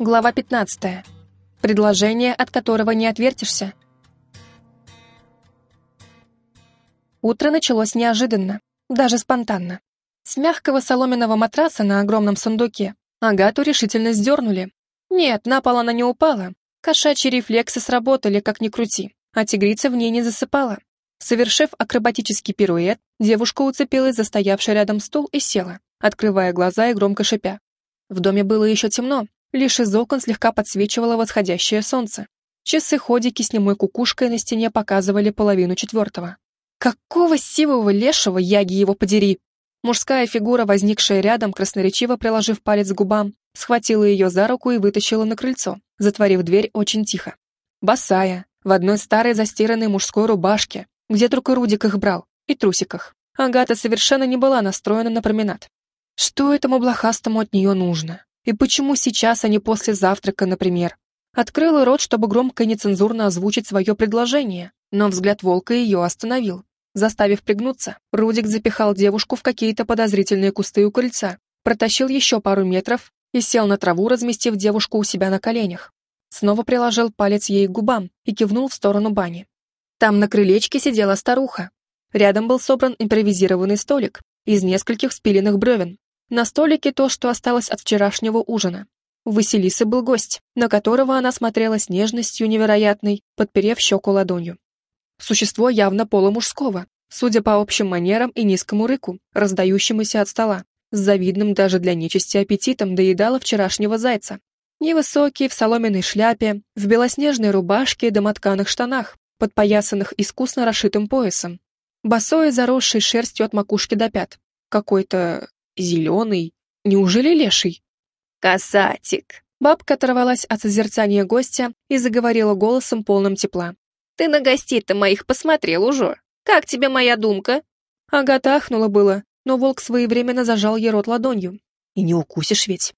Глава 15. Предложение, от которого не отвертишься. Утро началось неожиданно, даже спонтанно. С мягкого соломенного матраса на огромном сундуке Агату решительно сдернули. Нет, на пол она не упала. Кошачьи рефлексы сработали, как ни крути, а тигрица в ней не засыпала. Совершив акробатический пируэт, девушка уцепилась за стоявший рядом стул и села, открывая глаза и громко шипя. В доме было еще темно, Лишь из окон слегка подсвечивало восходящее солнце. Часы-ходики с немой кукушкой на стене показывали половину четвертого. Какого сивого лешего, яги его подери! Мужская фигура, возникшая рядом, красноречиво приложив палец к губам, схватила ее за руку и вытащила на крыльцо, затворив дверь очень тихо. Босая, в одной старой застиранной мужской рубашке, где только Рудик их брал, и трусиках. Агата совершенно не была настроена на променад. Что этому блохастому от нее нужно? И почему сейчас, а не после завтрака, например? Открыла рот, чтобы громко и нецензурно озвучить свое предложение, но взгляд волка ее остановил. Заставив пригнуться, Рудик запихал девушку в какие-то подозрительные кусты у крыльца, протащил еще пару метров и сел на траву, разместив девушку у себя на коленях. Снова приложил палец ей к губам и кивнул в сторону бани. Там на крылечке сидела старуха. Рядом был собран импровизированный столик из нескольких спиленных бревен, на столике то, что осталось от вчерашнего ужина. У Василисы был гость, на которого она смотрела с нежностью невероятной, подперев щеку ладонью. Существо явно полумужского, судя по общим манерам и низкому рыку, раздающемуся от стола, с завидным даже для нечисти аппетитом доедало вчерашнего зайца. Невысокий, в соломенной шляпе, в белоснежной рубашке и домотканых штанах, подпоясанных искусно расшитым поясом. Босой, заросший шерстью от макушки до пят. Какой-то Зеленый? Неужели леший? «Касатик!» Бабка оторвалась от созерцания гостя и заговорила голосом полным тепла. «Ты на гостей-то моих посмотрел уже. Как тебе моя думка?» Агата ахнула было, но волк своевременно зажал ей рот ладонью. «И не укусишь ведь?»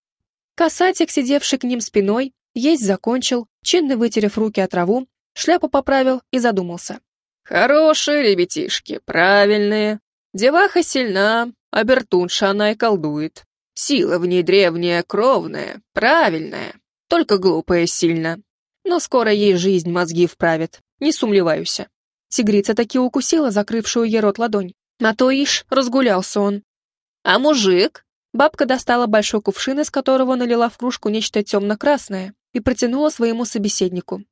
Касатик, сидевший к ним спиной, есть закончил, чинно вытерев руки от траву, шляпу поправил и задумался. «Хорошие ребятишки, правильные. Деваха сильна, а Бертунша она и колдует. Сила в ней древняя, кровная, правильная, только глупая сильно. Но скоро ей жизнь мозги вправит, не сумлеваюсь. Тигрица таки укусила закрывшую ей рот ладонь. На то ишь, разгулялся он. А мужик? Бабка достала большой кувшин, из которого налила в кружку нечто темно-красное и протянула своему собеседнику.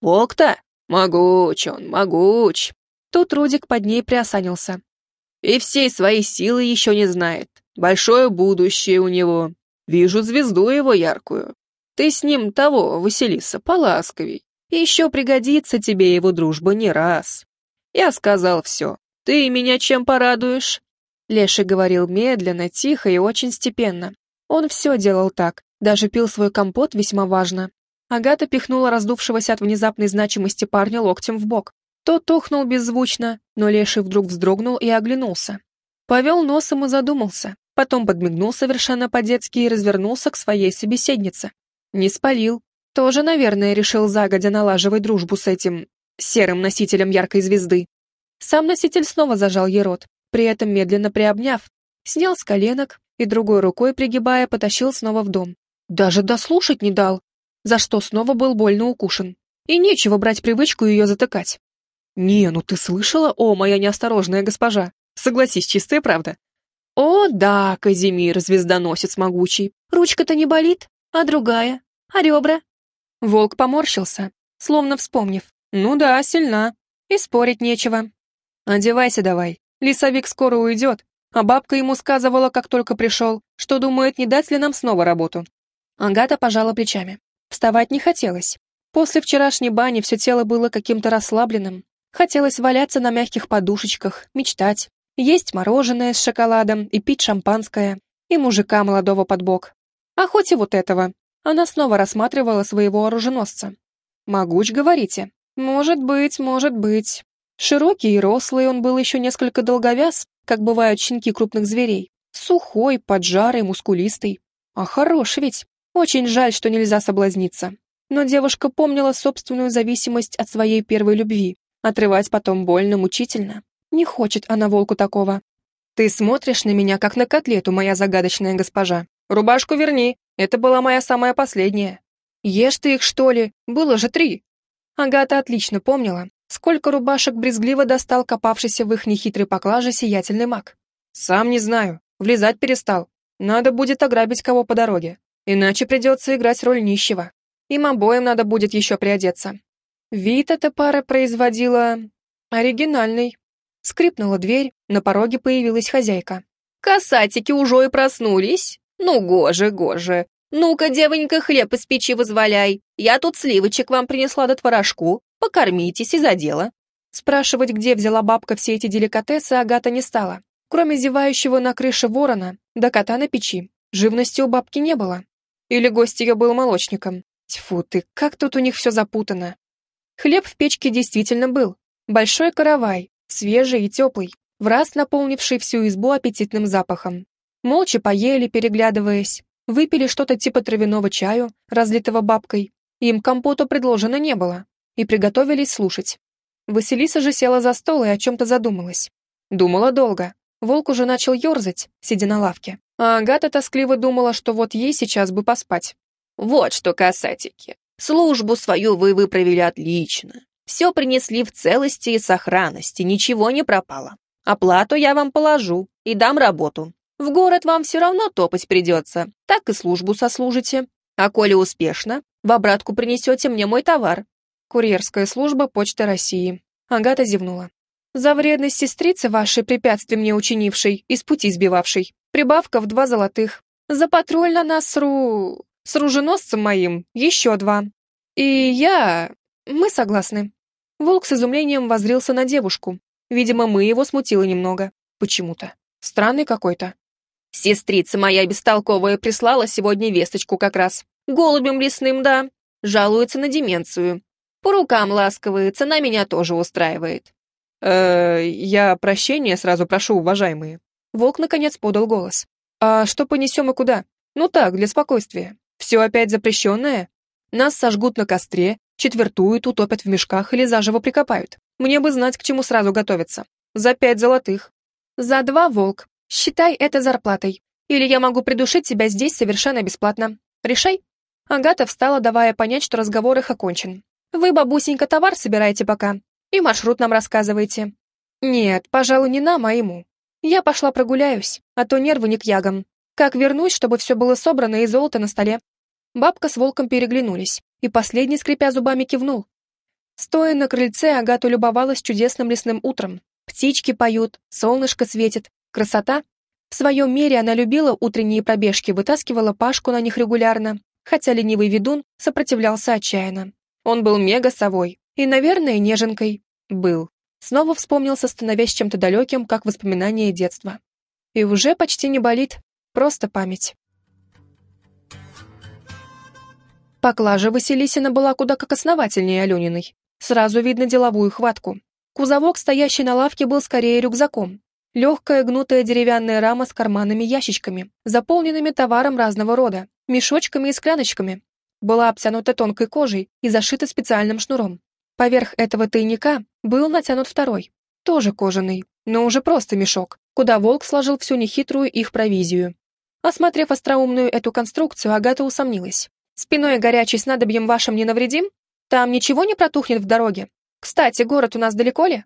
«Волк-то? Могуч он, могуч!» Тут Рудик под ней приосанился. И всей своей силы еще не знает. Большое будущее у него. Вижу звезду его яркую. Ты с ним того, Василиса, поласковей. Еще пригодится тебе его дружба не раз. Я сказал все. Ты меня чем порадуешь?» Леший говорил медленно, тихо и очень степенно. Он все делал так, даже пил свой компот весьма важно. Агата пихнула раздувшегося от внезапной значимости парня локтем в бок. Тот тухнул беззвучно, но Леший вдруг вздрогнул и оглянулся. Повел носом и задумался, потом подмигнул совершенно по-детски и развернулся к своей собеседнице. Не спалил. Тоже, наверное, решил загодя налаживать дружбу с этим серым носителем яркой звезды. Сам носитель снова зажал ей рот, при этом медленно приобняв, снял с коленок и другой рукой, пригибая, потащил снова в дом. Даже дослушать не дал, за что снова был больно укушен. И нечего брать привычку ее затыкать. «Не, ну ты слышала, о, моя неосторожная госпожа? Согласись, чистая правда». «О, да, Казимир, звездоносец могучий. Ручка-то не болит, а другая? А ребра?» Волк поморщился, словно вспомнив. «Ну да, сильна. И спорить нечего. Одевайся давай. Лесовик скоро уйдет, а бабка ему сказывала, как только пришел, что думает, не дать ли нам снова работу». Агата пожала плечами. Вставать не хотелось. После вчерашней бани все тело было каким-то расслабленным, Хотелось валяться на мягких подушечках, мечтать, есть мороженое с шоколадом и пить шампанское, и мужика молодого под бок. А хоть и вот этого. Она снова рассматривала своего оруженосца. «Могуч, говорите?» «Может быть, может быть». Широкий и рослый он был еще несколько долговяз, как бывают щенки крупных зверей. Сухой, поджарый, мускулистый. А хорош ведь. Очень жаль, что нельзя соблазниться. Но девушка помнила собственную зависимость от своей первой любви Отрывать потом больно, мучительно. Не хочет она волку такого. Ты смотришь на меня, как на котлету, моя загадочная госпожа. Рубашку верни, это была моя самая последняя. Ешь ты их, что ли? Было же три. Агата отлично помнила, сколько рубашек брезгливо достал копавшийся в их нехитрой поклаже сиятельный маг. Сам не знаю, влезать перестал. Надо будет ограбить кого по дороге. Иначе придется играть роль нищего. Им обоим надо будет еще приодеться. Вид эта пара производила... оригинальный. Скрипнула дверь, на пороге появилась хозяйка. «Касатики уже и проснулись? Ну, гоже, гоже. Ну-ка, девонька, хлеб из печи возволяй. Я тут сливочек вам принесла до творожку. Покормитесь и за дело». Спрашивать, где взяла бабка все эти деликатесы, Агата не стала. Кроме зевающего на крыше ворона, да кота на печи, живности у бабки не было. Или гость ее был молочником. Тьфу ты, как тут у них все запутано. Хлеб в печке действительно был. Большой каравай, свежий и теплый, в раз наполнивший всю избу аппетитным запахом. Молча поели, переглядываясь, выпили что-то типа травяного чаю, разлитого бабкой. Им компоту предложено не было. И приготовились слушать. Василиса же села за стол и о чем-то задумалась. Думала долго. Волк уже начал ерзать, сидя на лавке. А Агата тоскливо думала, что вот ей сейчас бы поспать. «Вот что, касатики, службу свою вы выправили отлично. Все принесли в целости и сохранности, ничего не пропало. Оплату я вам положу и дам работу. В город вам все равно топать придется, так и службу сослужите. А коли успешно, в обратку принесете мне мой товар». Курьерская служба Почты России. Агата зевнула. За вредность сестрицы вашей, препятствий мне учинившей, из пути сбивавшей. Прибавка в два золотых. За патруль на нас с ру... с руженосцем моим еще два. И я... мы согласны». Волк с изумлением возрился на девушку. Видимо, мы его смутило немного. Почему-то. Странный какой-то. «Сестрица моя бестолковая прислала сегодня весточку как раз. Голубем лесным, да. Жалуется на деменцию. По рукам ласковается, на меня тоже устраивает. «Э, я прощения сразу прошу, уважаемые». Волк наконец подал голос. «А что понесем и куда? Ну так, для спокойствия. Все опять запрещенное? Нас сожгут на костре, четвертуют, утопят в мешках или заживо прикопают. Мне бы знать, к чему сразу готовиться. За пять золотых». «За два, Волк. Считай это зарплатой. Или я могу придушить тебя здесь совершенно бесплатно. Решай». Агата встала, давая понять, что разговор их окончен. «Вы, бабусенька, товар собираете пока. И маршрут нам рассказывайте. Нет, пожалуй, не нам, а ему. Я пошла прогуляюсь, а то нервы не к ягам. Как вернусь, чтобы все было собрано и золото на столе?» Бабка с волком переглянулись, и последний, скрипя зубами, кивнул. Стоя на крыльце, Агата любовалась чудесным лесным утром. Птички поют, солнышко светит. Красота. В своем мире она любила утренние пробежки, вытаскивала Пашку на них регулярно, хотя ленивый ведун сопротивлялся отчаянно. Он был мега-совой, и, наверное, неженкой. Был. Снова вспомнился, становясь чем-то далеким, как воспоминание детства. И уже почти не болит, просто память. Поклажа Василисина была куда как основательнее Алениной. Сразу видно деловую хватку. Кузовок, стоящий на лавке, был скорее рюкзаком. Легкая гнутая деревянная рама с карманами-ящичками, заполненными товаром разного рода, мешочками и скляночками. Была обтянута тонкой кожей и зашита специальным шнуром. Поверх этого тайника был натянут второй, тоже кожаный, но уже просто мешок, куда волк сложил всю нехитрую их провизию. Осмотрев остроумную эту конструкцию, Агата усомнилась. «Спиной горячий снадобьем вашим не навредим? Там ничего не протухнет в дороге? Кстати, город у нас далеко ли?»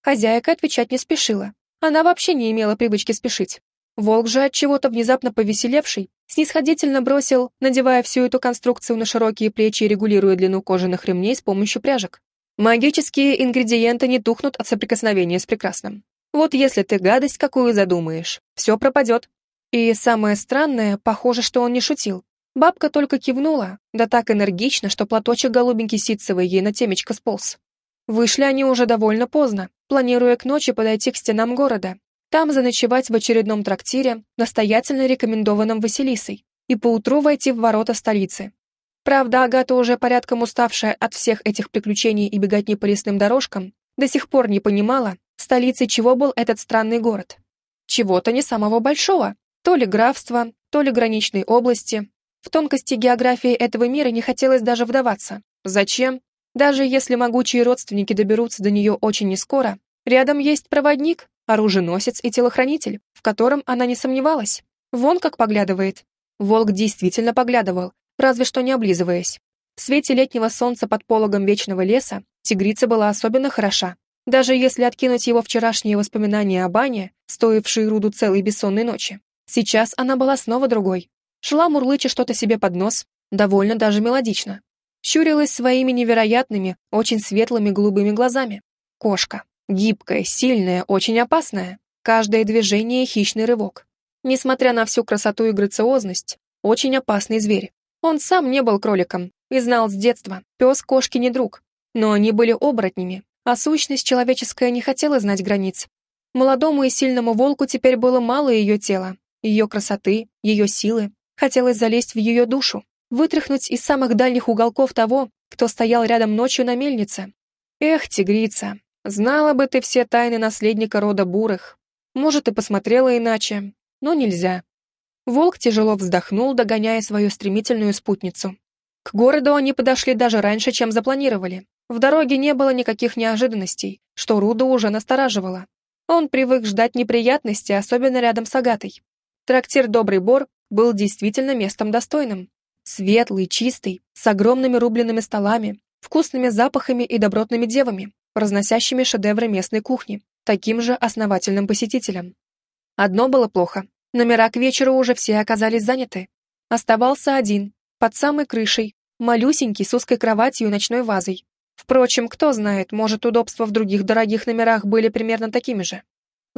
Хозяйка отвечать не спешила. Она вообще не имела привычки спешить. Волк же от чего-то внезапно повеселевший, снисходительно бросил, надевая всю эту конструкцию на широкие плечи и регулируя длину кожаных ремней с помощью пряжек. Магические ингредиенты не тухнут от соприкосновения с прекрасным. Вот если ты гадость какую задумаешь, все пропадет. И самое странное, похоже, что он не шутил. Бабка только кивнула, да так энергично, что платочек голубенький ситцевый ей на темечко сполз. Вышли они уже довольно поздно, планируя к ночи подойти к стенам города. Там заночевать в очередном трактире, настоятельно рекомендованном Василисой, и поутру войти в ворота столицы, Правда, Агата, уже порядком уставшая от всех этих приключений и беготни по лесным дорожкам, до сих пор не понимала, столицей чего был этот странный город. Чего-то не самого большого, то ли графства, то ли граничной области. В тонкости географии этого мира не хотелось даже вдаваться. Зачем? Даже если могучие родственники доберутся до нее очень нескоро, рядом есть проводник, оруженосец и телохранитель, в котором она не сомневалась. Вон как поглядывает. Волк действительно поглядывал, разве что не облизываясь. В свете летнего солнца под пологом вечного леса тигрица была особенно хороша. Даже если откинуть его вчерашние воспоминания о бане, стоившие Руду целой бессонной ночи, сейчас она была снова другой. Шла мурлыча что-то себе под нос, довольно даже мелодично. Щурилась своими невероятными, очень светлыми голубыми глазами. Кошка. Гибкая, сильная, очень опасная. Каждое движение — хищный рывок. Несмотря на всю красоту и грациозность, очень опасный зверь. Он сам не был кроликом и знал с детства, пес кошки не друг. Но они были оборотнями, а сущность человеческая не хотела знать границ. Молодому и сильному волку теперь было мало ее тела, ее красоты, ее силы. Хотелось залезть в ее душу, вытряхнуть из самых дальних уголков того, кто стоял рядом ночью на мельнице. Эх, тигрица, знала бы ты все тайны наследника рода бурых. Может, и посмотрела иначе, но нельзя. Волк тяжело вздохнул, догоняя свою стремительную спутницу. К городу они подошли даже раньше, чем запланировали. В дороге не было никаких неожиданностей, что Руда уже настораживало. Он привык ждать неприятностей, особенно рядом с Агатой. Трактир «Добрый Бор» был действительно местом достойным. Светлый, чистый, с огромными рубленными столами, вкусными запахами и добротными девами, разносящими шедевры местной кухни, таким же основательным посетителям. Одно было плохо. Номера к вечеру уже все оказались заняты. Оставался один, под самой крышей, малюсенький, с узкой кроватью и ночной вазой, Впрочем, кто знает, может, удобства в других дорогих номерах были примерно такими же.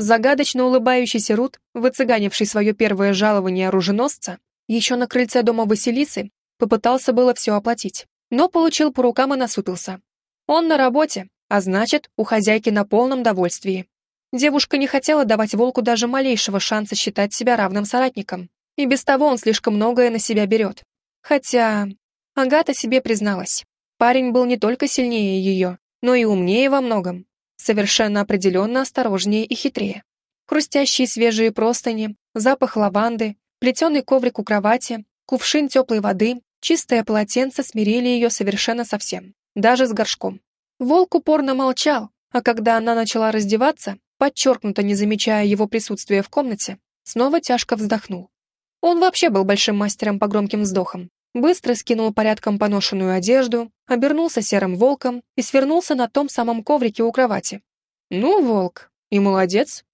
Загадочно улыбающийся Рут, выцыганивший свое первое жалование оруженосца, еще на крыльце дома Василисы, попытался было все оплатить, но получил по рукам и насупился. Он на работе, а значит, у хозяйки на полном довольствии. Девушка не хотела давать волку даже малейшего шанса считать себя равным соратником, и без того он слишком многое на себя берет. Хотя Агата себе призналась. Парень был не только сильнее ее, но и умнее во многом. Совершенно определенно осторожнее и хитрее. Хрустящие свежие простыни, запах лаванды, плетеный коврик у кровати, кувшин теплой воды, чистое полотенце смирили ее совершенно совсем, даже с горшком. Волк упорно молчал, а когда она начала раздеваться, подчеркнуто не замечая его присутствия в комнате, снова тяжко вздохнул. Он вообще был большим мастером по громким вздохам, быстро скинул порядком поношенную одежду, обернулся серым волком и свернулся на том самом коврике у кровати. «Ну, волк, и молодец.